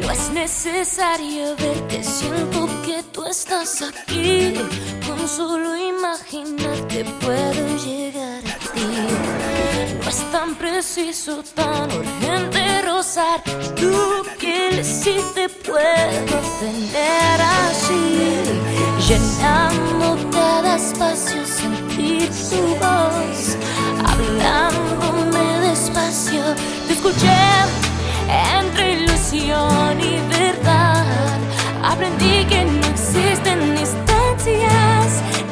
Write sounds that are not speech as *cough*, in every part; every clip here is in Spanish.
No es necesario verte, siento que tú estás aquí. Con solo imaginarte puedo llegar a ti. No es tan preciso, tan urgente. Tú que le hiciste puedo tener así, llenándote de espacio, sentir tu voz, hablándome despacio. Te escuché entre ilusión y verdad. Aprendí que no existen distancias.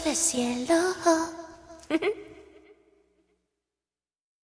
de cielo. *laughs*